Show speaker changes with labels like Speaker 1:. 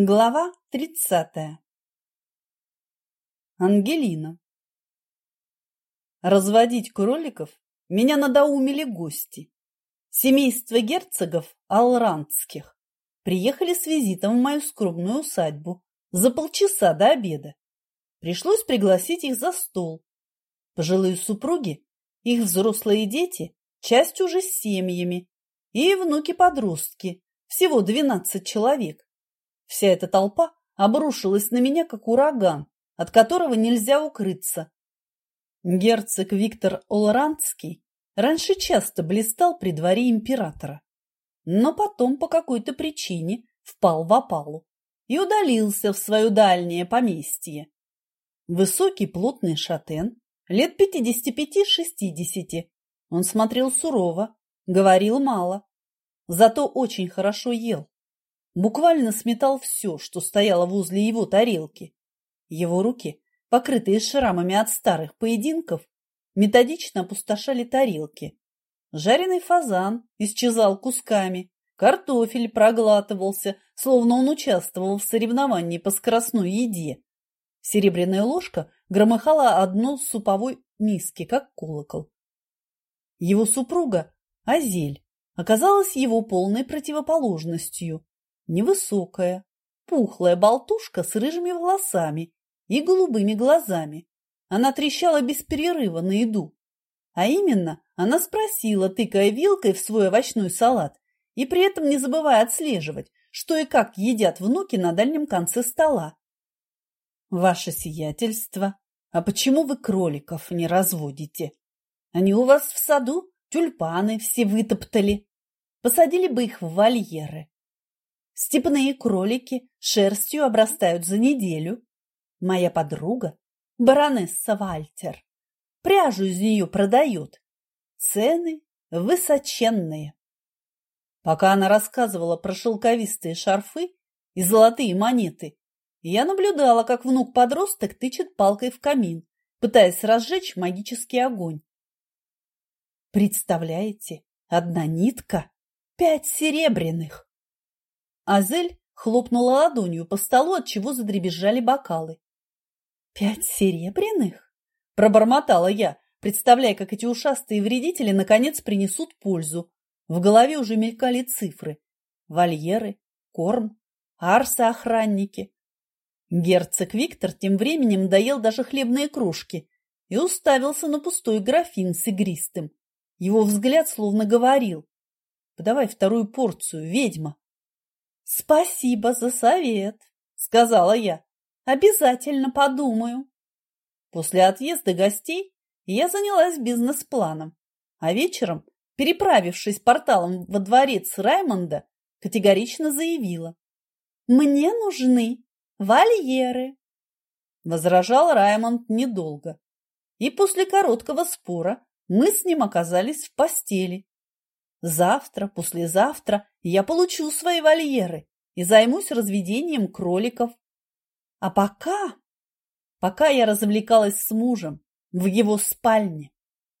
Speaker 1: Глава тридцатая Ангелина Разводить кроликов меня надоумили гости. Семейство герцогов Алрандских приехали с визитом в мою скромную усадьбу за полчаса до обеда. Пришлось пригласить их за стол. Пожилые супруги, их взрослые дети, часть уже с семьями, и внуки-подростки, всего двенадцать человек. Вся эта толпа обрушилась на меня, как ураган, от которого нельзя укрыться. Герцог Виктор Олранский раньше часто блистал при дворе императора, но потом по какой-то причине впал в опалу и удалился в свое дальнее поместье. Высокий плотный шатен, лет пятидесяти-пяти-шестидесяти. Он смотрел сурово, говорил мало, зато очень хорошо ел буквально сметал все, что стояло возле его тарелки. Его руки, покрытые шрамами от старых поединков, методично опустошали тарелки. Жареный фазан исчезал кусками, картофель проглатывался, словно он участвовал в соревновании по скоростной еде. Серебряная ложка громыхала одно суповой миски, как колокол. Его супруга, Азель, оказалась его полной противоположностью. Невысокая, пухлая болтушка с рыжими волосами и голубыми глазами. Она трещала без перерыва на еду. А именно, она спросила, тыкая вилкой в свой овощной салат, и при этом не забывая отслеживать, что и как едят внуки на дальнем конце стола. «Ваше сиятельство, а почему вы кроликов не разводите? Они у вас в саду тюльпаны все вытоптали. Посадили бы их в вольеры. Степные кролики шерстью обрастают за неделю. Моя подруга, баронесса Вальтер, пряжу из нее продает. Цены высоченные. Пока она рассказывала про шелковистые шарфы и золотые монеты, я наблюдала, как внук-подросток тычет палкой в камин, пытаясь разжечь магический огонь. Представляете, одна нитка – пять серебряных. Азель хлопнула ладонью по столу, от чего задребезжали бокалы. «Пять серебряных?» – пробормотала я, представляя, как эти ушастые вредители наконец принесут пользу. В голове уже мелькали цифры. Вольеры, корм, арсы-охранники. Герцог Виктор тем временем доел даже хлебные кружки и уставился на пустой графин с игристым. Его взгляд словно говорил «Подавай вторую порцию, ведьма». «Спасибо за совет», — сказала я. «Обязательно подумаю». После отъезда гостей я занялась бизнес-планом, а вечером, переправившись порталом во дворец Раймонда, категорично заявила. «Мне нужны вольеры». Возражал Раймонд недолго, и после короткого спора мы с ним оказались в постели. Завтра, послезавтра я получу свои вольеры и займусь разведением кроликов. А пока, пока я развлекалась с мужем в его спальне.